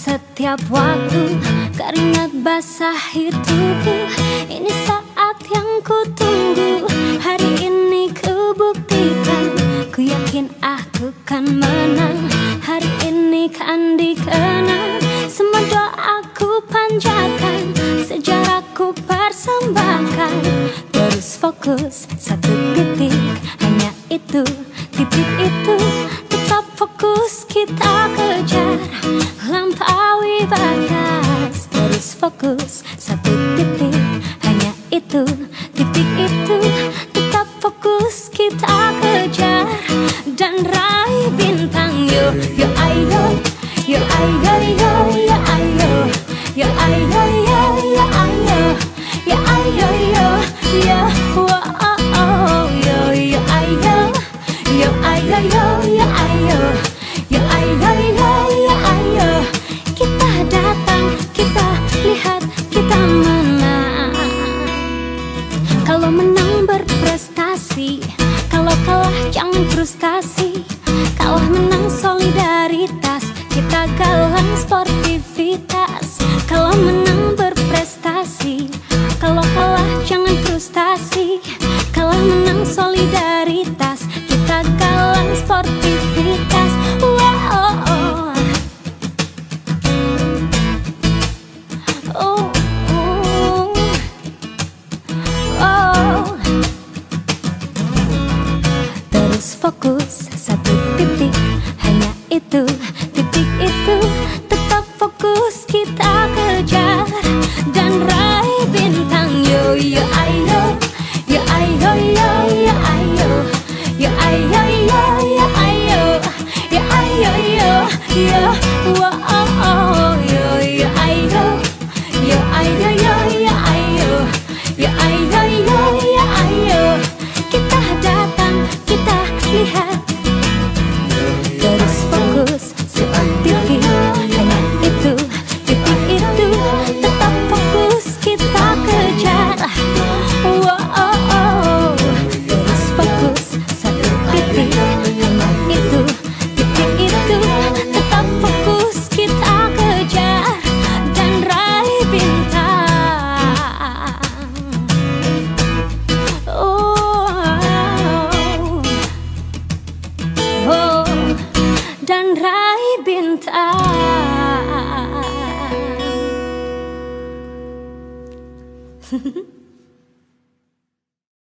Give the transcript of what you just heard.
Setiap waktu keringat basahi tubuh. Ini saat yang ku tunggu Hari ini ku buktikan Ku yakin aku kan menang Hari ini kan dikenang. Semua doaku panjatkan Sejarahku persembahkan. Terus fokus satu titik Hanya itu, titik itu. Tetap fokus kita fokus satu titik Hanya itu, titik itu Tetap fokus kita kejar. Dan raih bintang Yo, yo ayo. Yo ayo, yo, yo ayo. Yo ayo, yo, yo Kalau kalah jangan frustasi. Kalah menang solidaritas. Kita galang sportivitas. Kalau menang berprestasi. Kalau kalah jangan frustasi. Kalah menang solidaritas. Kita galang sportivitas fokus satu titik Hanya itu, titik itu Tetap fokus kita kejar Dan raih bintang Yo, yo, ayo Yo, ayo, yo, yo, ayo Yo, ayo, yo, yo, ayo Yo, ayo, yo, yo Whoa, oh, oh, yo, yo, ayo Yo, ayo, yo, yo, ayo Yo, ayo, yo, yo, dan raih bintang.